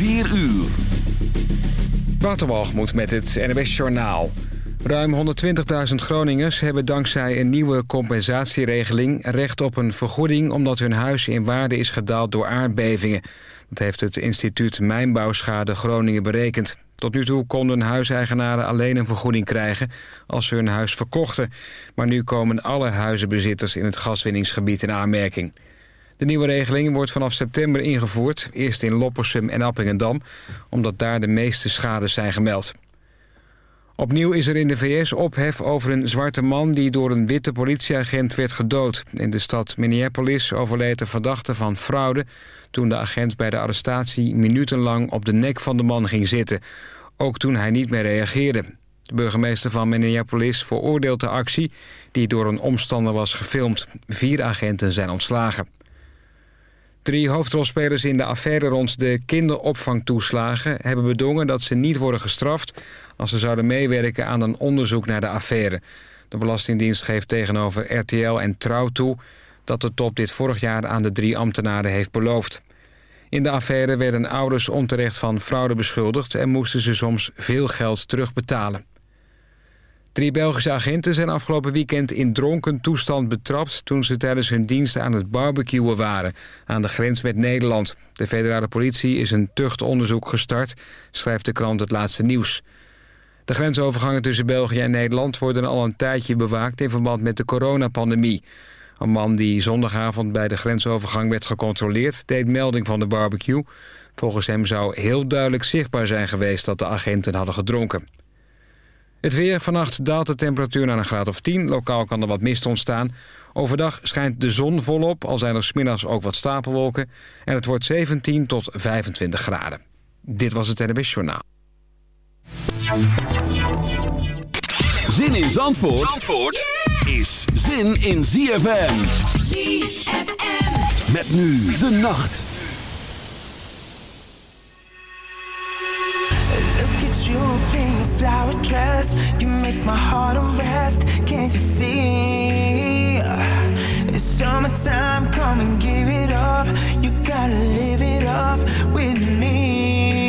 4 uur. Waterwalgemoed met het NWS Journaal. Ruim 120.000 Groningers hebben dankzij een nieuwe compensatieregeling... recht op een vergoeding omdat hun huis in waarde is gedaald door aardbevingen. Dat heeft het instituut Mijnbouwschade Groningen berekend. Tot nu toe konden huiseigenaren alleen een vergoeding krijgen als ze hun huis verkochten. Maar nu komen alle huizenbezitters in het gaswinningsgebied in aanmerking. De nieuwe regeling wordt vanaf september ingevoerd, eerst in Loppersum en Appingedam, omdat daar de meeste schades zijn gemeld. Opnieuw is er in de VS ophef over een zwarte man die door een witte politieagent werd gedood. In de stad Minneapolis overleed de verdachte van fraude toen de agent bij de arrestatie minutenlang op de nek van de man ging zitten. Ook toen hij niet meer reageerde. De burgemeester van Minneapolis veroordeelt de actie die door een omstander was gefilmd. Vier agenten zijn ontslagen. Drie hoofdrolspelers in de affaire rond de kinderopvangtoeslagen... hebben bedongen dat ze niet worden gestraft... als ze zouden meewerken aan een onderzoek naar de affaire. De Belastingdienst geeft tegenover RTL en Trouw toe... dat de top dit vorig jaar aan de drie ambtenaren heeft beloofd. In de affaire werden ouders onterecht van fraude beschuldigd... en moesten ze soms veel geld terugbetalen. Drie Belgische agenten zijn afgelopen weekend in dronken toestand betrapt... toen ze tijdens hun dienst aan het barbecuen waren aan de grens met Nederland. De federale politie is een tuchtonderzoek gestart, schrijft de krant Het Laatste Nieuws. De grensovergangen tussen België en Nederland worden al een tijdje bewaakt... in verband met de coronapandemie. Een man die zondagavond bij de grensovergang werd gecontroleerd... deed melding van de barbecue. Volgens hem zou heel duidelijk zichtbaar zijn geweest dat de agenten hadden gedronken. Het weer. Vannacht daalt de temperatuur naar een graad of 10. Lokaal kan er wat mist ontstaan. Overdag schijnt de zon volop, al zijn er smiddags ook wat stapelwolken. En het wordt 17 tot 25 graden. Dit was het NWS Journaal. Zin in Zandvoort, Zandvoort is zin in ZFM. ZFM. Met nu de nacht. In your dress. You make my heart arrest. Can't you see? It's summertime, come and give it up. You gotta live it up with me.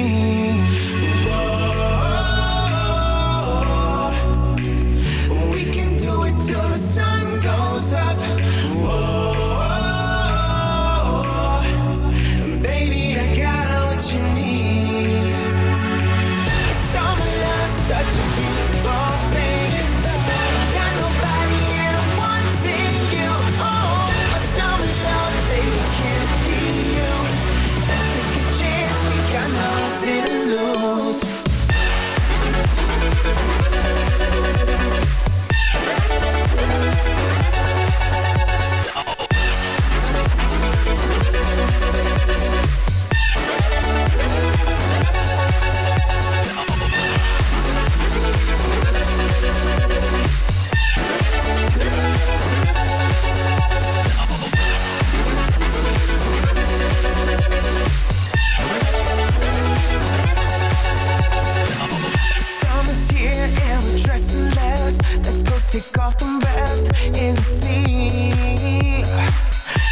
Take off the rest in the sea.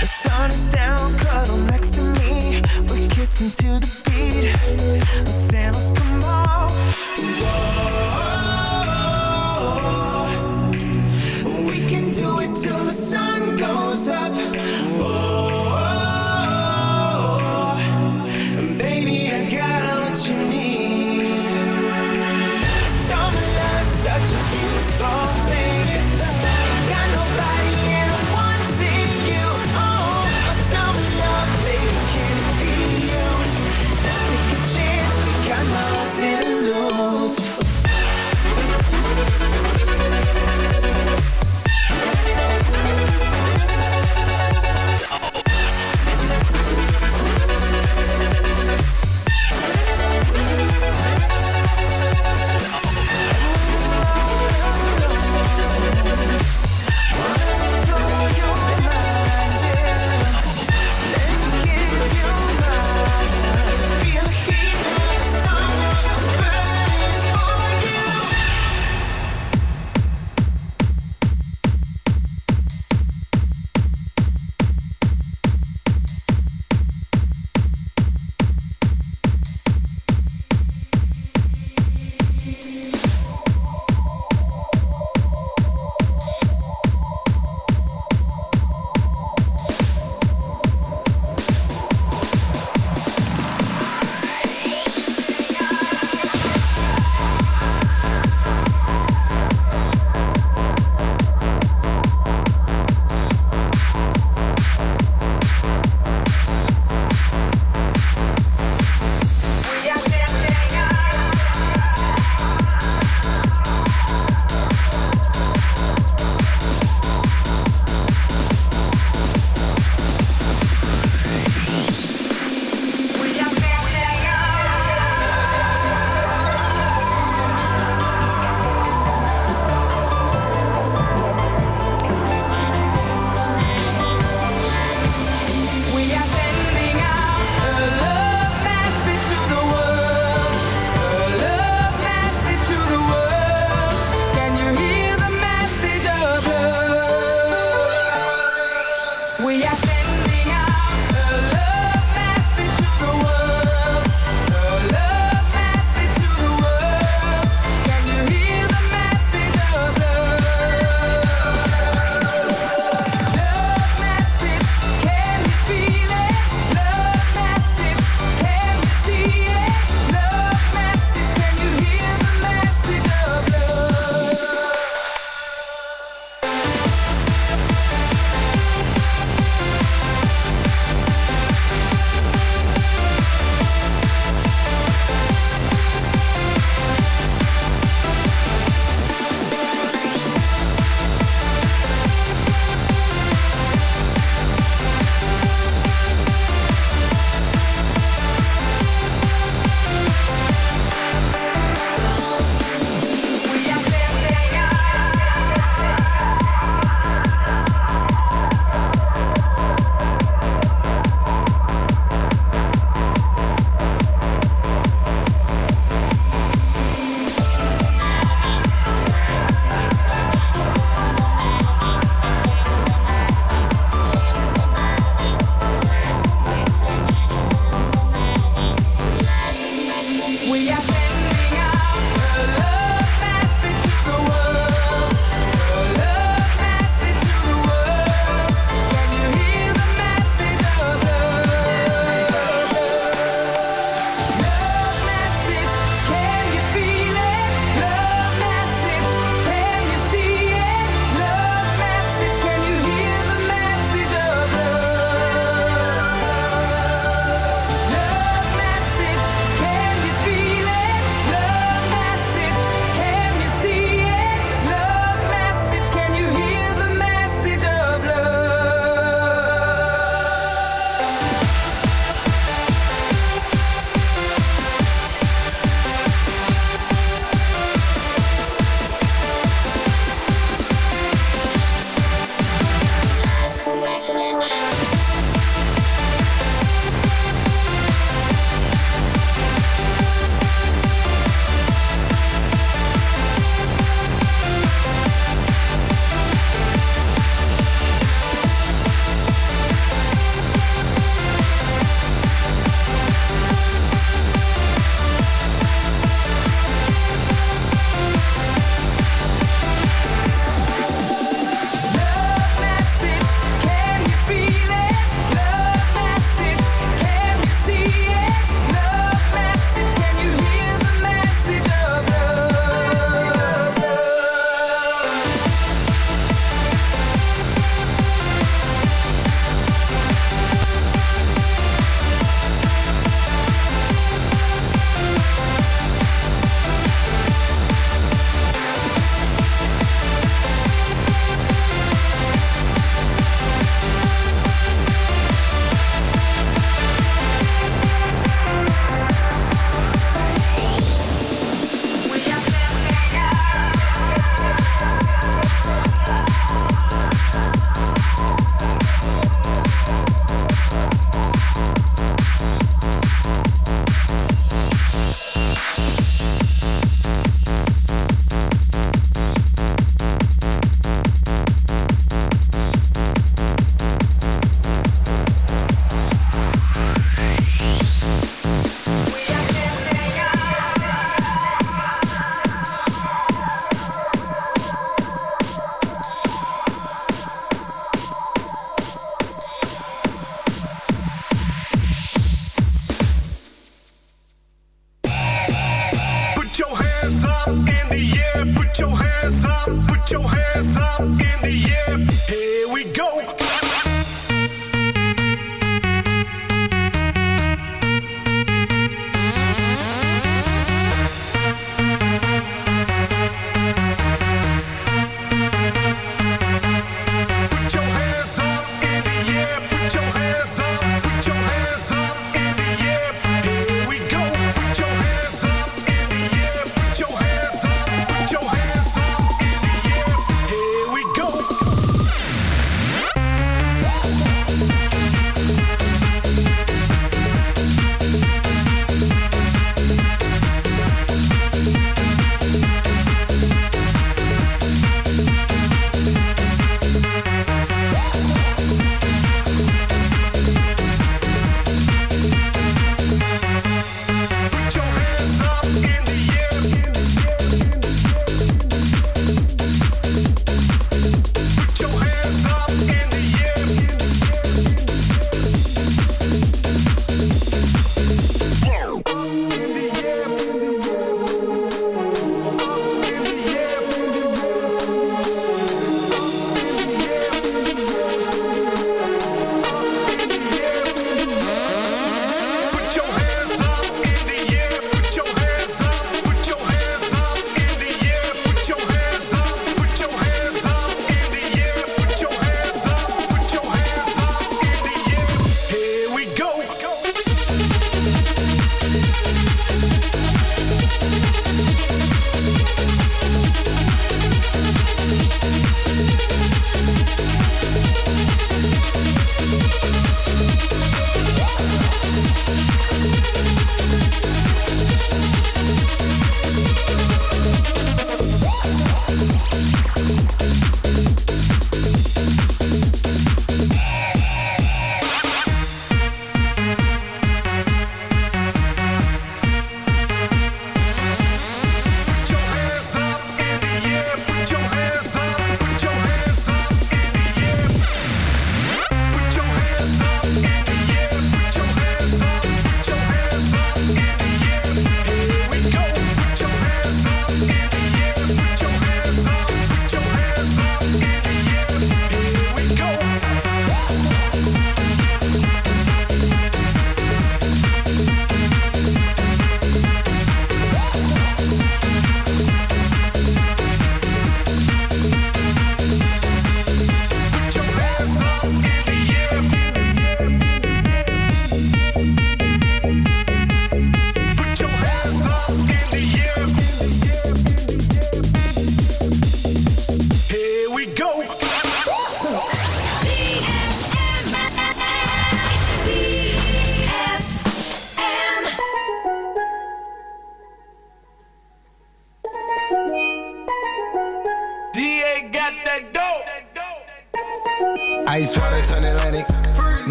The sun is down, cuddle next to me. We're kissing to the beat.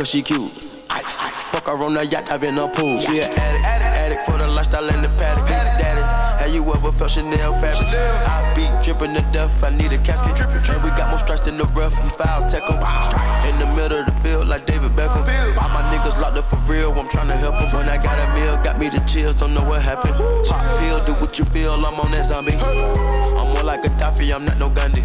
cause she cute. Ice, ice. Fuck her on the yacht, I've been a pool. She an addict, addict, addict for the lifestyle in the paddock. Daddy, how you ever felt Chanel fabric? Chanel. I be dripping to death, I need a casket. Drippin', drippin'. And we got more strikes in the rough, we foul tech em. In the middle of the field, like David Beckham. All my niggas locked up for real, I'm trying to help them. When I got a meal, got me the chills, don't know what happened. Pop pill, do what you feel, I'm on that zombie. I'm more like a Gaddafi, I'm not no Gandhi.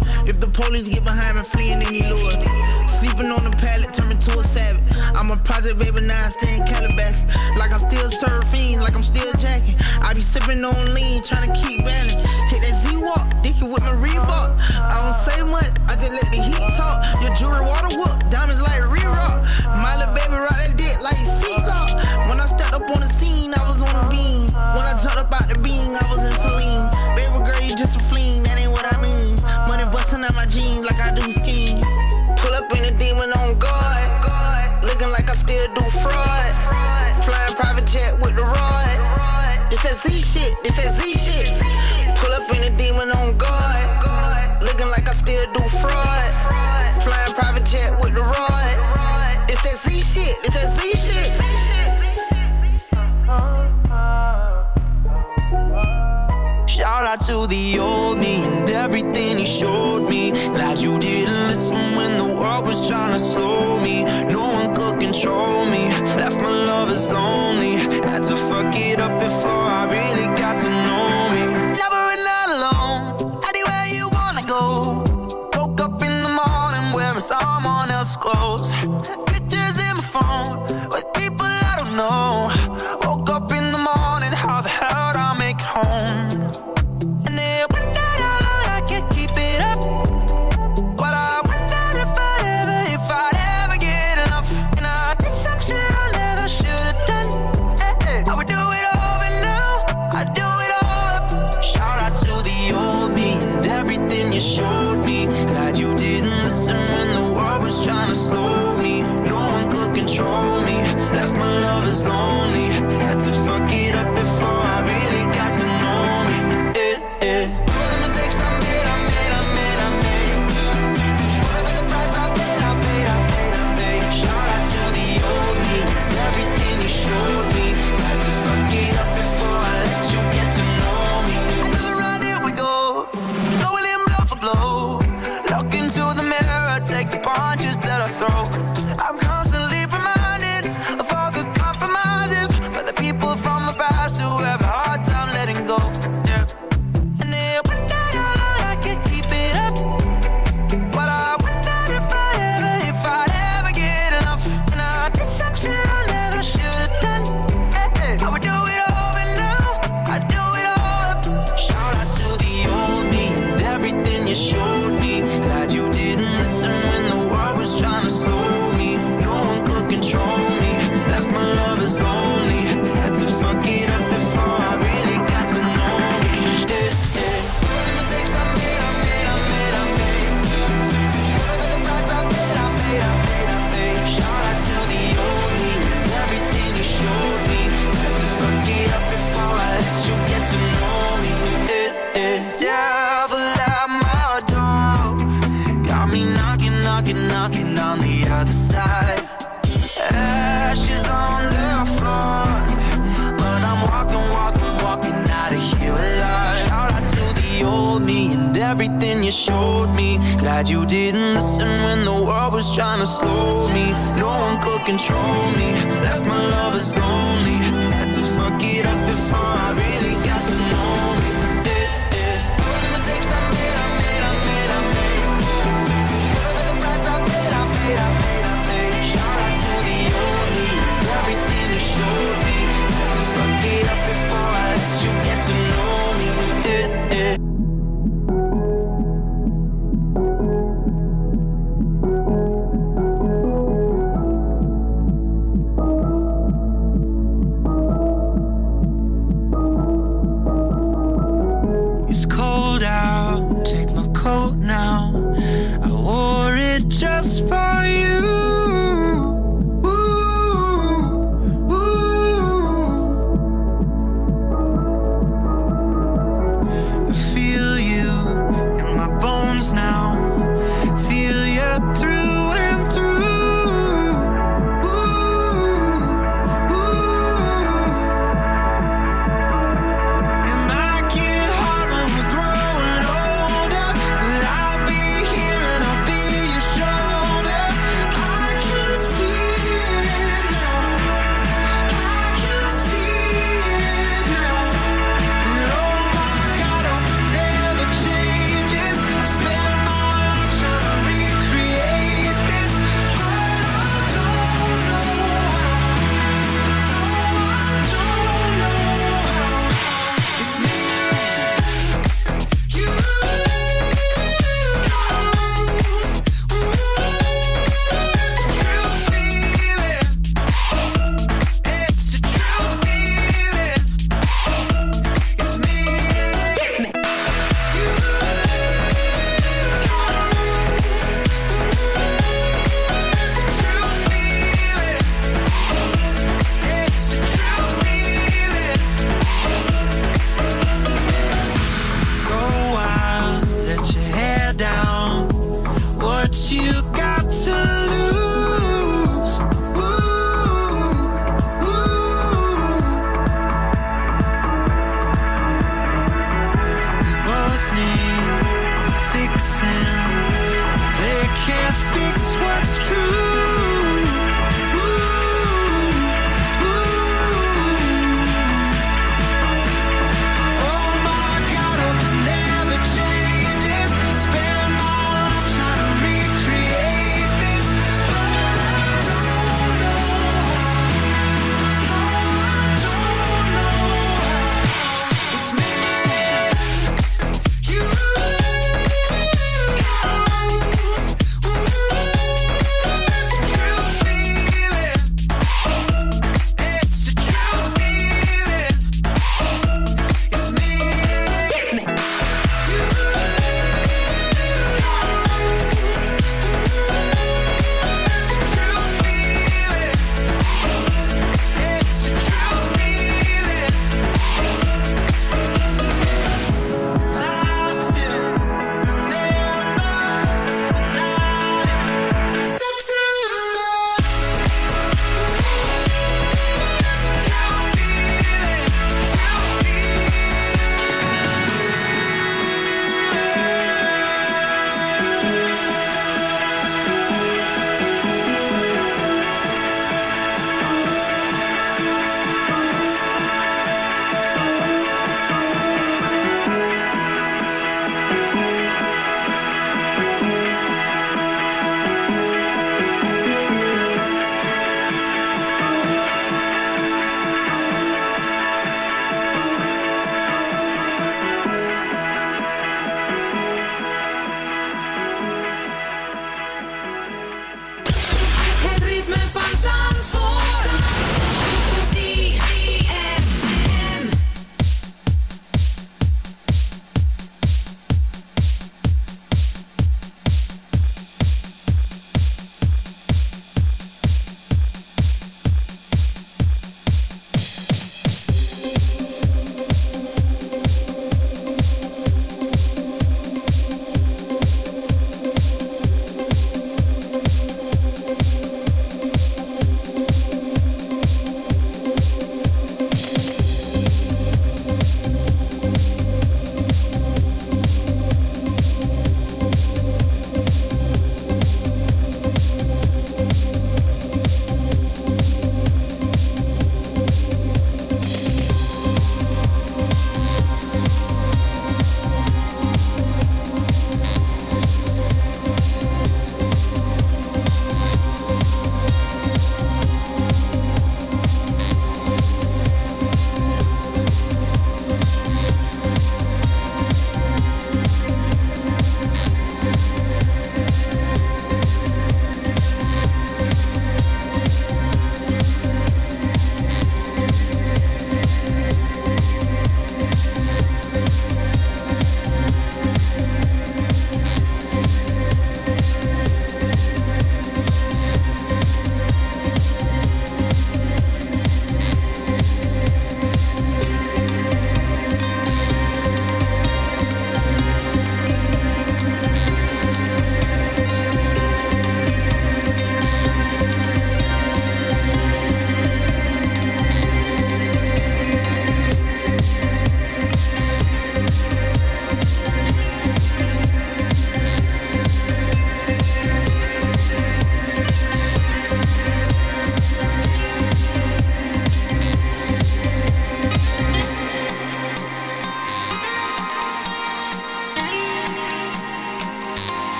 If the police get behind me, fleeing any lure. Sleeping on the pallet, turn me to a savage. I'm a project baby, now I stay in Calabash. Like I'm still surfing, like I'm still jacking. I be sipping on lean, trying to keep balance. Hit that Z-Walk, dicky with my Reebok. I don't say much, I just let the heat talk. Your jewelry water whoop, diamonds like re-rock. My little baby rock that dick like seatlock. When I stepped up on the scene, I was on a beam. When I jumped up out the beam, I was in Out my jeans like I do skiing. Pull up in a demon on guard. Looking like I still do fraud. Flying private jet with the rod. It's that Z shit. It's that Z shit. Pull up in a demon on guard. Looking like I still do fraud. Flying private jet with the rod. It's that Z shit. It's that Z shit. Shout out to the old me and everything he showed like you did.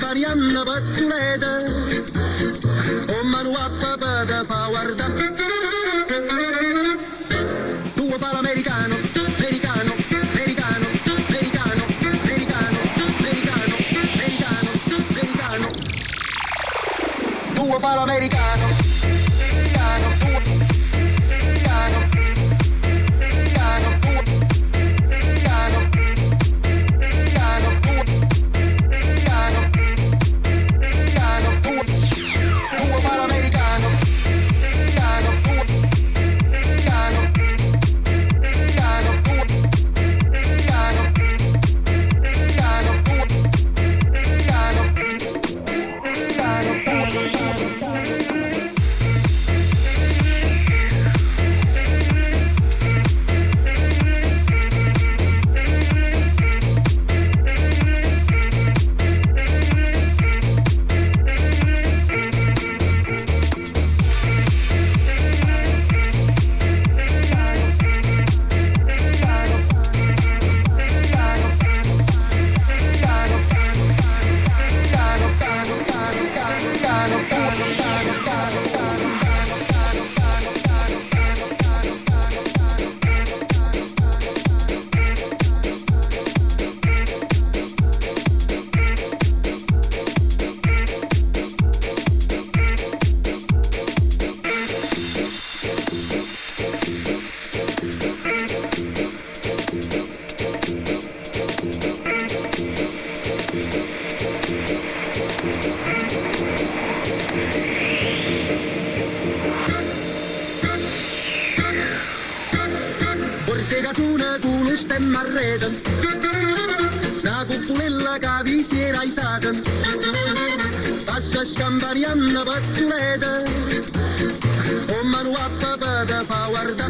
Marianne Betulede, om mijn watten de Pawarda. Doe een Americano, Americano, Americano, Americano, Americano, Americano, Americano, Americano. Doe een Americano. Eikä kuune kuulusten marreetan. Na kuppulilla kävi siellä isaatan. Passas kampanjanna pattuleeta. Homman uappa päätä pauarta.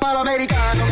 Palo americano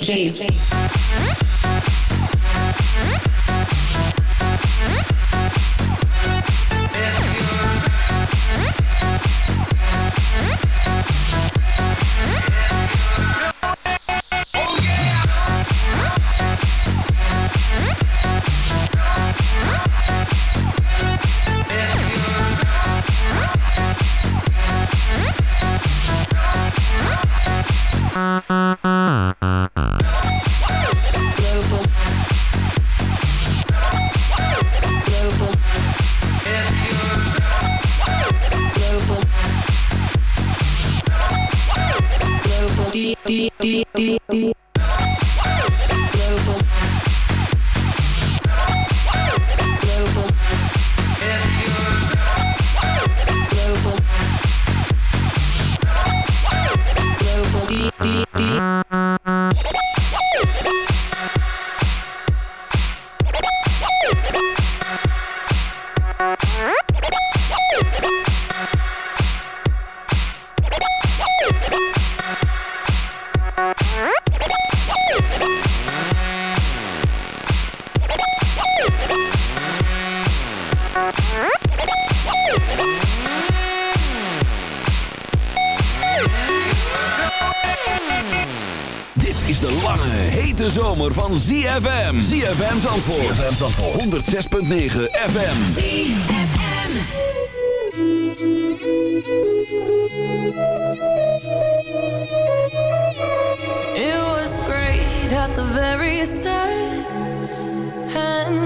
DJs.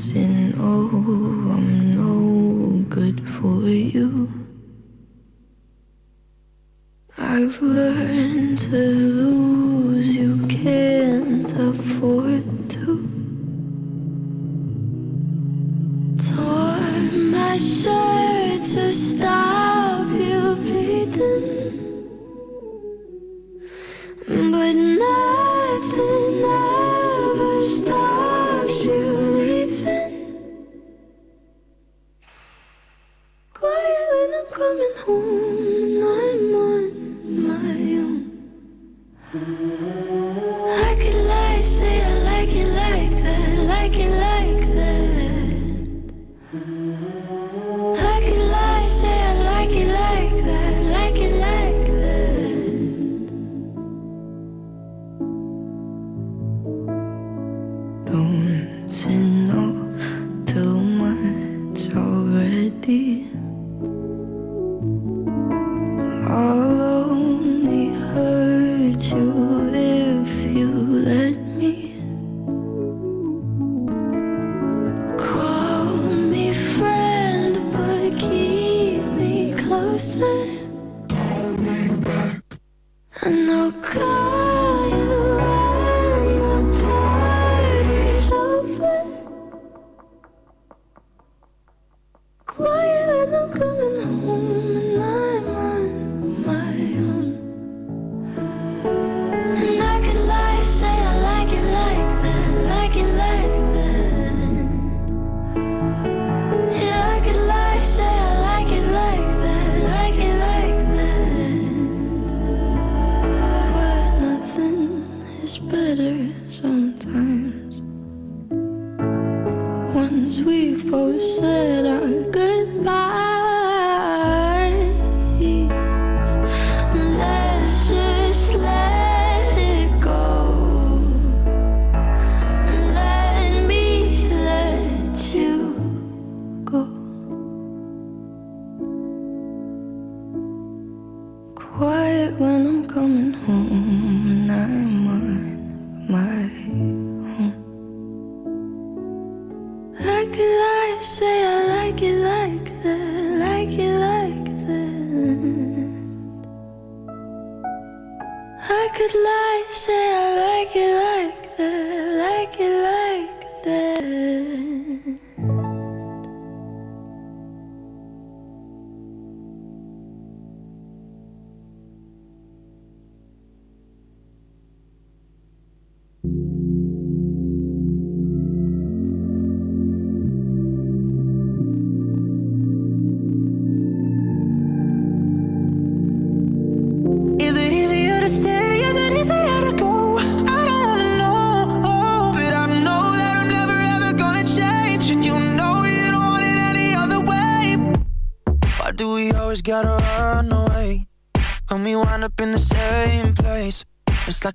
It's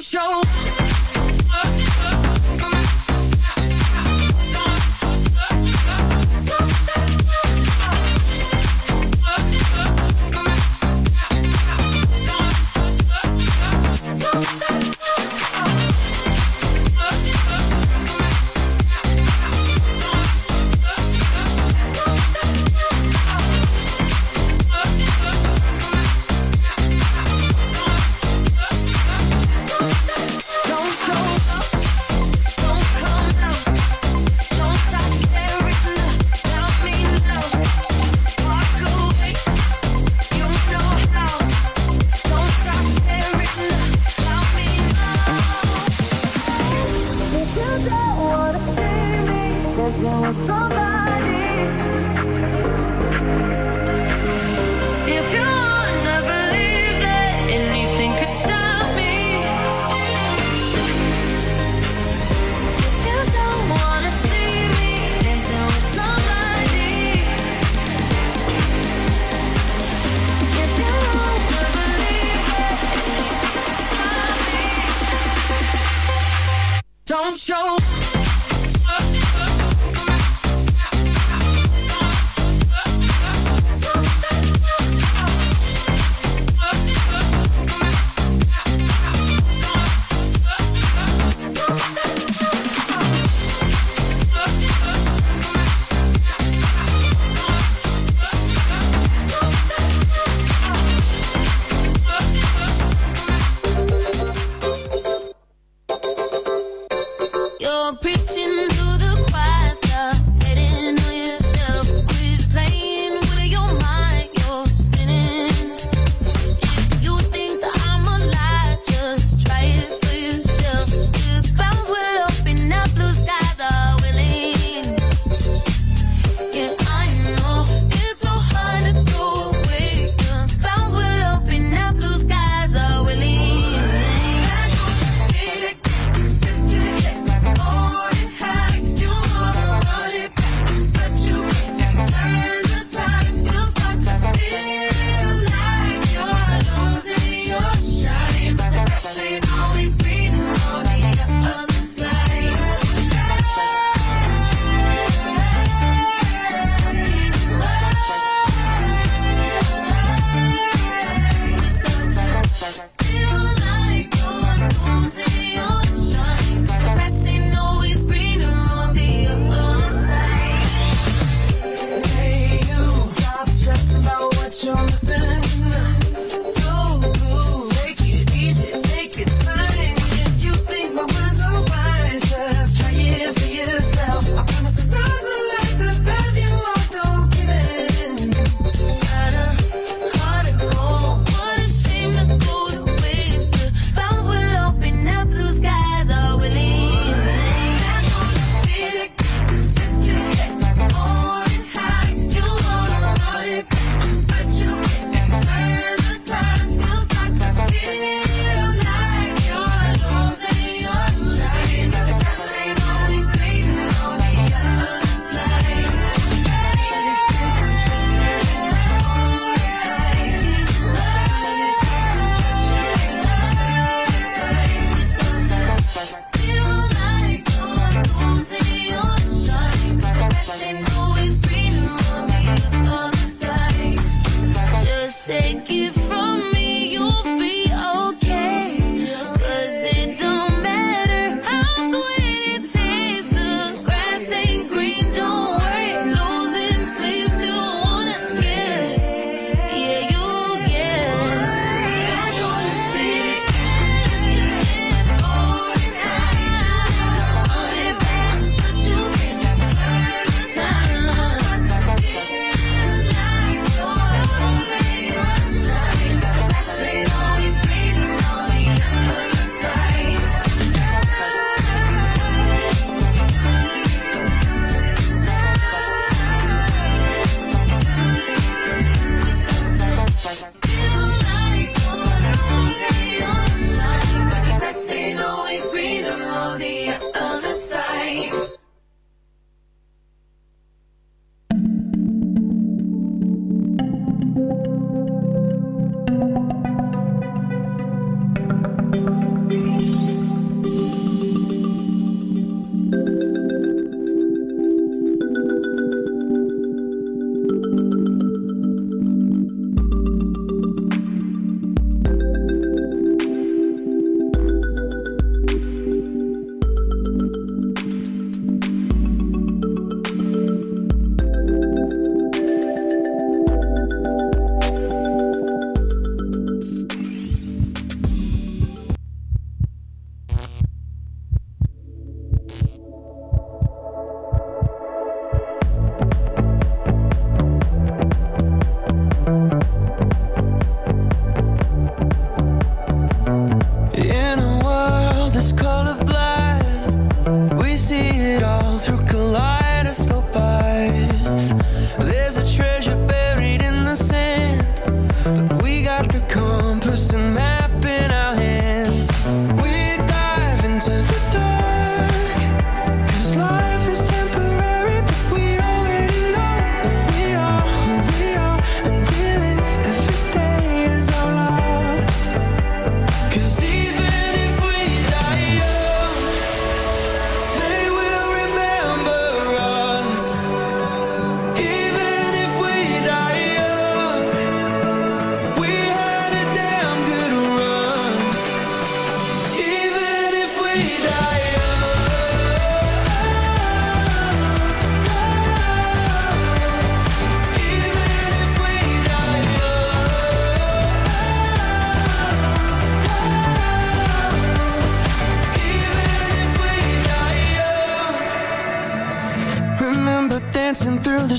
show don't show.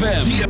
ZFM.